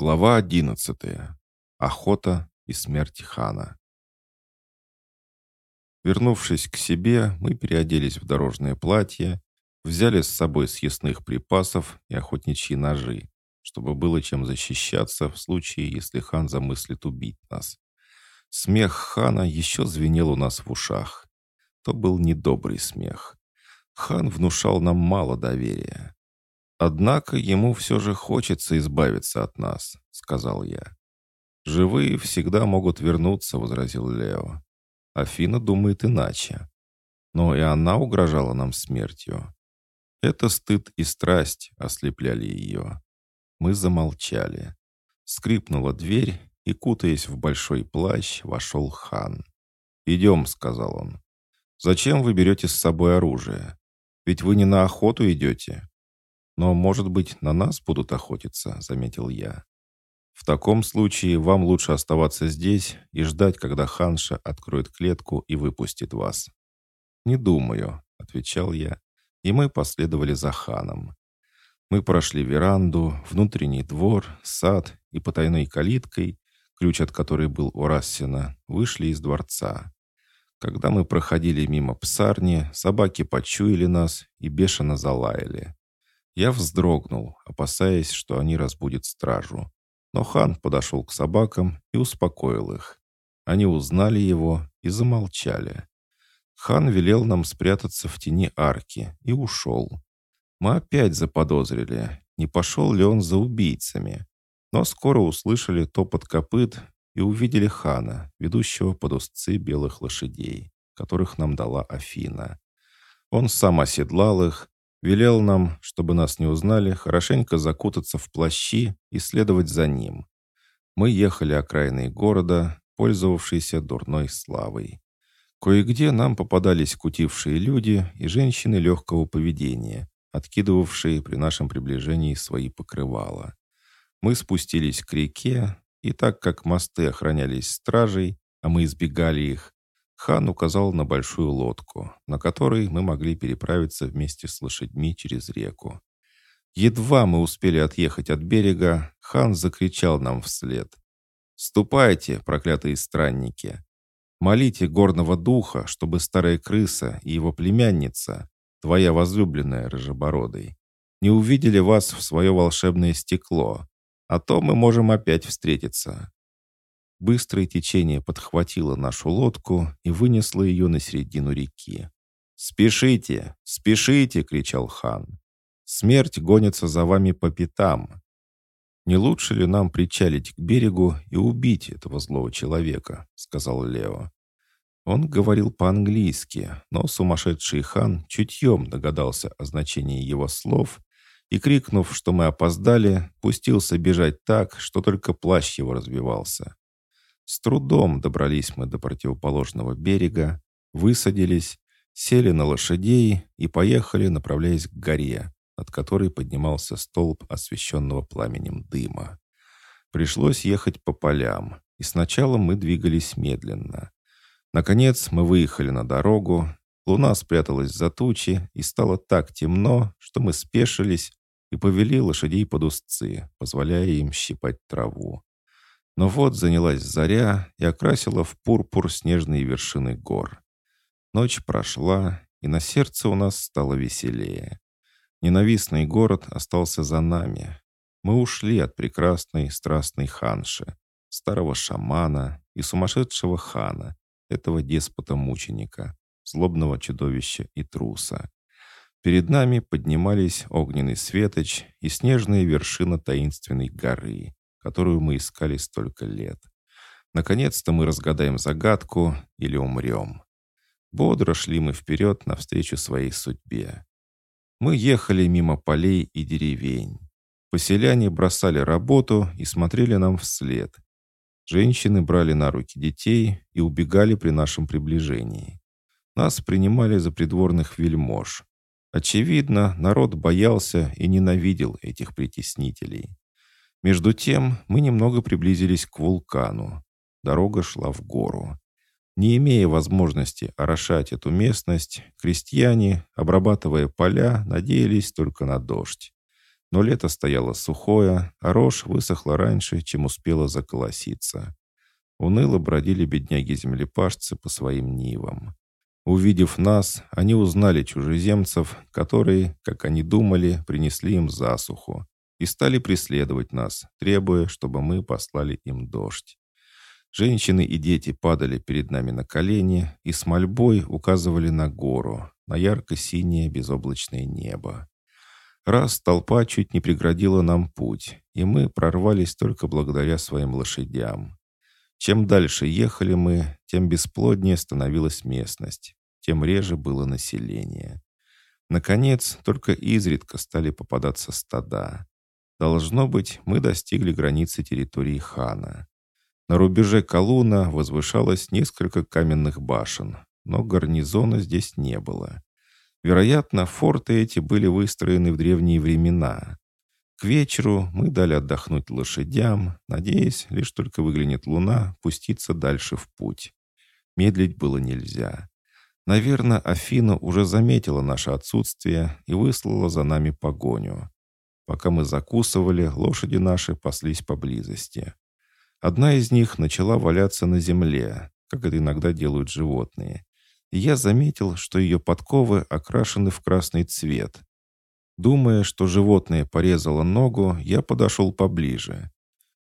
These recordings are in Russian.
Глава одиннадцатая. Охота и смерть хана. Вернувшись к себе, мы переоделись в дорожное платье, взяли с собой съестных припасов и охотничьи ножи, чтобы было чем защищаться в случае, если хан замыслит убить нас. Смех хана еще звенел у нас в ушах. То был недобрый смех. Хан внушал нам мало доверия. «Однако ему все же хочется избавиться от нас», — сказал я. «Живые всегда могут вернуться», — возразил Лео. Афина думает иначе. Но и она угрожала нам смертью. Это стыд и страсть ослепляли ее. Мы замолчали. Скрипнула дверь, и, кутаясь в большой плащ, вошел хан. «Идем», — сказал он. «Зачем вы берете с собой оружие? Ведь вы не на охоту идете. «Но, может быть, на нас будут охотиться», — заметил я. «В таком случае вам лучше оставаться здесь и ждать, когда ханша откроет клетку и выпустит вас». «Не думаю», — отвечал я, и мы последовали за ханом. Мы прошли веранду, внутренний двор, сад и потайной калиткой, ключ от которой был у Рассина, вышли из дворца. Когда мы проходили мимо псарни, собаки почуяли нас и бешено залаяли. Я вздрогнул, опасаясь, что они разбудят стражу. Но хан подошел к собакам и успокоил их. Они узнали его и замолчали. Хан велел нам спрятаться в тени арки и ушел. Мы опять заподозрили, не пошел ли он за убийцами. Но скоро услышали топот копыт и увидели хана, ведущего под узцы белых лошадей, которых нам дала Афина. Он сам оседлал их, Велел нам, чтобы нас не узнали, хорошенько закутаться в плащи и следовать за ним. Мы ехали окраиной города, пользовавшиеся дурной славой. Кое-где нам попадались кутившие люди и женщины легкого поведения, откидывавшие при нашем приближении свои покрывала. Мы спустились к реке, и так как мосты охранялись стражей, а мы избегали их, Хан указал на большую лодку, на которой мы могли переправиться вместе с лошадьми через реку. Едва мы успели отъехать от берега, хан закричал нам вслед. «Ступайте, проклятые странники! Молите горного духа, чтобы старая крыса и его племянница, твоя возлюбленная рыжебородой, не увидели вас в свое волшебное стекло, а то мы можем опять встретиться. Быстрое течение подхватило нашу лодку и вынесло ее на середину реки. «Спешите! Спешите!» — кричал хан. «Смерть гонится за вами по пятам!» «Не лучше ли нам причалить к берегу и убить этого злого человека?» — сказал Лео. Он говорил по-английски, но сумасшедший хан чутьем догадался о значении его слов и, крикнув, что мы опоздали, пустился бежать так, что только плащ его разбивался. С трудом добрались мы до противоположного берега, высадились, сели на лошадей и поехали, направляясь к горе, над которой поднимался столб освещенного пламенем дыма. Пришлось ехать по полям, и сначала мы двигались медленно. Наконец мы выехали на дорогу, луна спряталась за тучи, и стало так темно, что мы спешились и повели лошадей под узцы, позволяя им щипать траву. Но вот занялась заря и окрасила в пурпур снежные вершины гор. Ночь прошла, и на сердце у нас стало веселее. Ненавистный город остался за нами. Мы ушли от прекрасной страстной ханши, старого шамана и сумасшедшего хана, этого деспота-мученика, злобного чудовища и труса. Перед нами поднимались огненный светоч и снежная вершина таинственной горы которую мы искали столько лет. Наконец-то мы разгадаем загадку или умрем. Бодро шли мы вперед навстречу своей судьбе. Мы ехали мимо полей и деревень. Поселяне бросали работу и смотрели нам вслед. Женщины брали на руки детей и убегали при нашем приближении. Нас принимали за придворных вельмож. Очевидно, народ боялся и ненавидел этих притеснителей. Между тем мы немного приблизились к вулкану. Дорога шла в гору. Не имея возможности орошать эту местность, крестьяне, обрабатывая поля, надеялись только на дождь. Но лето стояло сухое, а рожь высохла раньше, чем успела заколоситься. Уныло бродили бедняги-землепашцы по своим нивам. Увидев нас, они узнали чужеземцев, которые, как они думали, принесли им засуху, и стали преследовать нас, требуя, чтобы мы послали им дождь. Женщины и дети падали перед нами на колени и с мольбой указывали на гору, на ярко-синее безоблачное небо. Раз толпа чуть не преградила нам путь, и мы прорвались только благодаря своим лошадям. Чем дальше ехали мы, тем бесплоднее становилась местность, тем реже было население. Наконец, только изредка стали попадаться стада. Должно быть, мы достигли границы территории хана. На рубеже Колуна возвышалось несколько каменных башен, но гарнизона здесь не было. Вероятно, форты эти были выстроены в древние времена. К вечеру мы дали отдохнуть лошадям, надеясь, лишь только выглянет луна, пуститься дальше в путь. Медлить было нельзя. Наверное, Афина уже заметила наше отсутствие и выслала за нами погоню. Пока мы закусывали, лошади наши паслись поблизости. Одна из них начала валяться на земле, как это иногда делают животные. И я заметил, что ее подковы окрашены в красный цвет. Думая, что животное порезало ногу, я подошел поближе.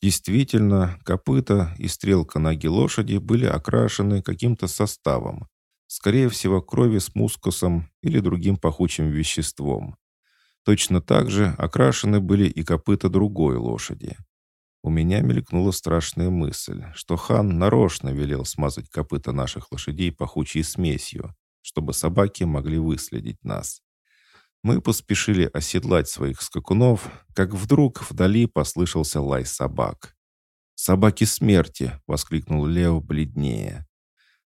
Действительно, копыта и стрелка ноги лошади были окрашены каким-то составом. Скорее всего, крови с мускусом или другим пахучим веществом. Точно так же окрашены были и копыта другой лошади. У меня мелькнула страшная мысль, что хан нарочно велел смазать копыта наших лошадей пахучей смесью, чтобы собаки могли выследить нас. Мы поспешили оседлать своих скакунов, как вдруг вдали послышался лай собак. «Собаки смерти!» — воскликнул Лео бледнее.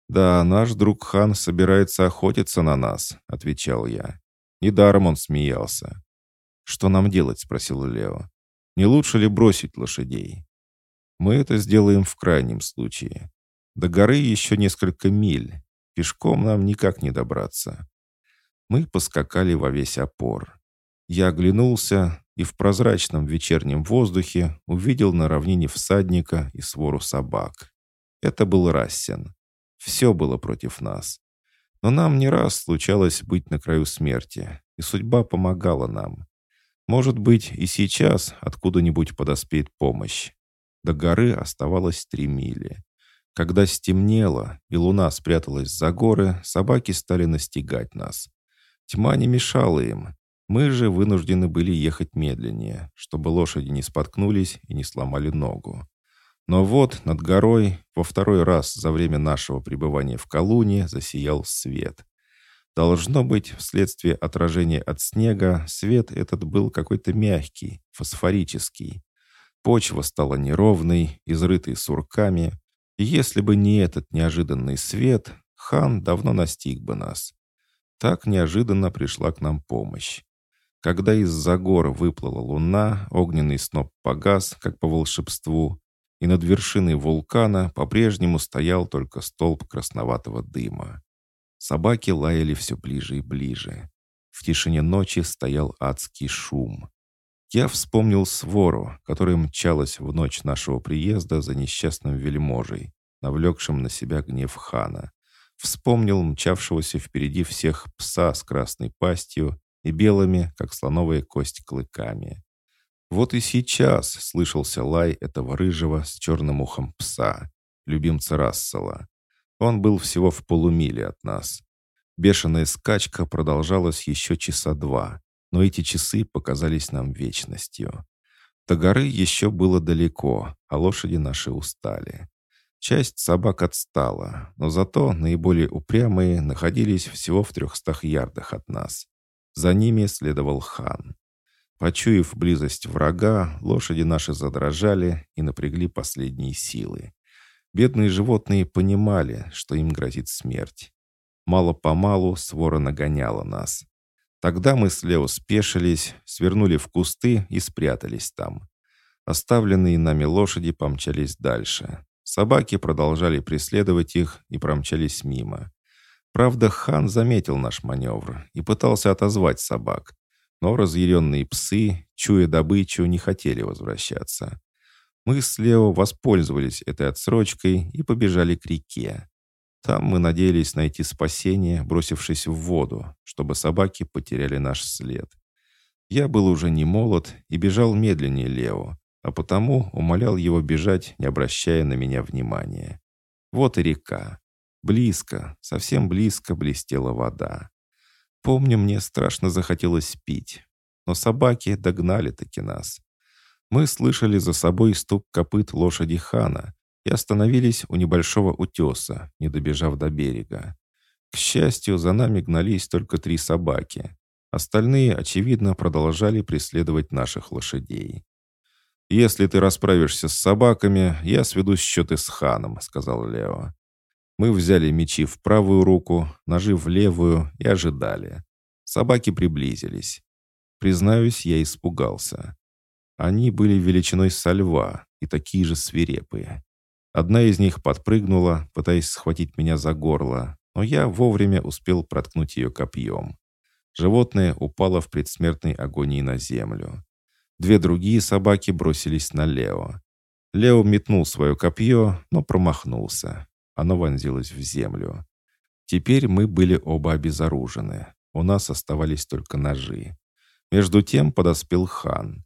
«Да, наш друг хан собирается охотиться на нас», — отвечал я. Недаром он смеялся. «Что нам делать?» — спросил Лео. Не лучше ли бросить лошадей? Мы это сделаем в крайнем случае. До горы еще несколько миль. Пешком нам никак не добраться. Мы поскакали во весь опор. Я оглянулся и в прозрачном вечернем воздухе увидел на равнине всадника и свору собак. Это был Рассен. Все было против нас. Но нам не раз случалось быть на краю смерти, и судьба помогала нам. Может быть, и сейчас откуда-нибудь подоспеет помощь. До горы оставалось три мили. Когда стемнело и луна спряталась за горы, собаки стали настигать нас. Тьма не мешала им. Мы же вынуждены были ехать медленнее, чтобы лошади не споткнулись и не сломали ногу. Но вот над горой во второй раз за время нашего пребывания в Колуне засиял свет. Должно быть, вследствие отражения от снега, свет этот был какой-то мягкий, фосфорический. Почва стала неровной, изрытой сурками, и если бы не этот неожиданный свет, хан давно настиг бы нас. Так неожиданно пришла к нам помощь. Когда из-за гор выплыла луна, огненный сноп погас, как по волшебству, и над вершиной вулкана по-прежнему стоял только столб красноватого дыма. Собаки лаяли все ближе и ближе. В тишине ночи стоял адский шум. Я вспомнил свору, которая мчалась в ночь нашего приезда за несчастным вельможей, навлекшим на себя гнев хана. Вспомнил мчавшегося впереди всех пса с красной пастью и белыми, как слоновая кость, клыками. Вот и сейчас слышался лай этого рыжего с черным ухом пса, любимца Рассела. Он был всего в полумиле от нас. Бешеная скачка продолжалась еще часа два, но эти часы показались нам вечностью. До горы еще было далеко, а лошади наши устали. Часть собак отстала, но зато наиболее упрямые находились всего в трехстах ярдах от нас. За ними следовал хан. Почуяв близость врага, лошади наши задрожали и напрягли последние силы. Бедные животные понимали, что им грозит смерть. Мало-помалу свора нагоняла нас. Тогда мы с Лео спешились, свернули в кусты и спрятались там. Оставленные нами лошади помчались дальше. Собаки продолжали преследовать их и промчались мимо. Правда, хан заметил наш маневр и пытался отозвать собак. Но разъяренные псы, чуя добычу, не хотели возвращаться. Мы с Лео воспользовались этой отсрочкой и побежали к реке. Там мы надеялись найти спасение, бросившись в воду, чтобы собаки потеряли наш след. Я был уже не молод и бежал медленнее Лео, а потому умолял его бежать, не обращая на меня внимания. Вот и река. Близко, совсем близко блестела вода. Помню, мне страшно захотелось пить, но собаки догнали-таки нас. Мы слышали за собой стук копыт лошади хана и остановились у небольшого утеса, не добежав до берега. К счастью, за нами гнались только три собаки. Остальные, очевидно, продолжали преследовать наших лошадей. «Если ты расправишься с собаками, я сведу счеты с ханом», — сказал Лео. Мы взяли мечи в правую руку, ножи в левую и ожидали. Собаки приблизились. Признаюсь, я испугался. Они были величиной со льва и такие же свирепые. Одна из них подпрыгнула, пытаясь схватить меня за горло, но я вовремя успел проткнуть ее копьем. Животное упало в предсмертной агонии на землю. Две другие собаки бросились на Лео. Лео метнул свое копье, но промахнулся. Оно вонзилось в землю. Теперь мы были оба обезоружены. У нас оставались только ножи. Между тем подоспел хан.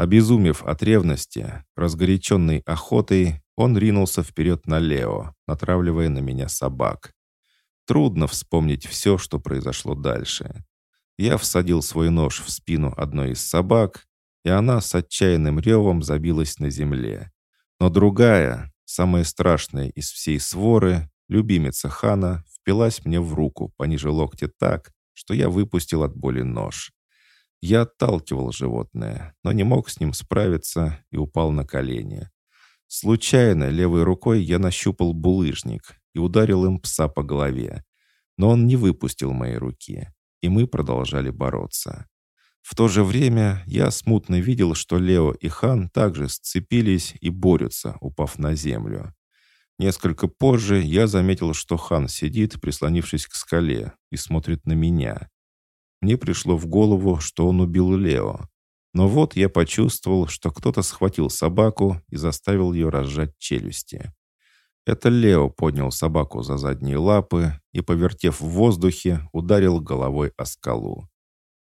Обезумев от ревности, разгоряченный охотой, он ринулся вперед на Лео, натравливая на меня собак. Трудно вспомнить все, что произошло дальше. Я всадил свой нож в спину одной из собак, и она с отчаянным ревом забилась на земле. Но другая, самая страшная из всей своры, любимица хана, впилась мне в руку пониже локтя так, что я выпустил от боли нож. Я отталкивал животное, но не мог с ним справиться и упал на колени. Случайно левой рукой я нащупал булыжник и ударил им пса по голове, но он не выпустил моей руки и мы продолжали бороться. В то же время я смутно видел, что Лео и Хан также сцепились и борются, упав на землю. Несколько позже я заметил, что Хан сидит, прислонившись к скале, и смотрит на меня. Мне пришло в голову, что он убил Лео. Но вот я почувствовал, что кто-то схватил собаку и заставил ее разжать челюсти. Это Лео поднял собаку за задние лапы и, повертев в воздухе, ударил головой о скалу.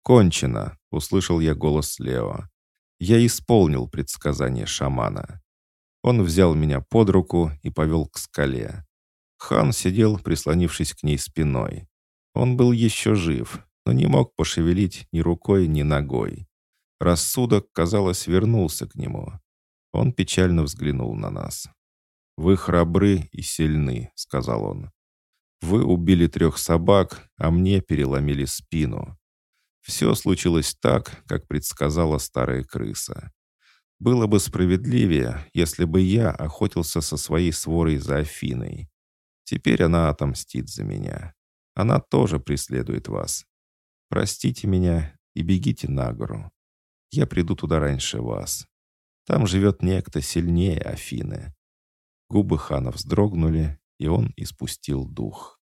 «Кончено!» — услышал я голос Лео. Я исполнил предсказание шамана. Он взял меня под руку и повел к скале. Хан сидел, прислонившись к ней спиной. Он был еще жив, но не мог пошевелить ни рукой, ни ногой. Рассудок, казалось, вернулся к нему. Он печально взглянул на нас. «Вы храбры и сильны», — сказал он. «Вы убили трех собак, а мне переломили спину. Все случилось так, как предсказала старая крыса. Было бы справедливее, если бы я охотился со своей сворой за Афиной. Теперь она отомстит за меня. Она тоже преследует вас. Простите меня и бегите на гору. Я приду туда раньше вас. Там живет некто сильнее Афины. Губы хана вздрогнули, и он испустил дух.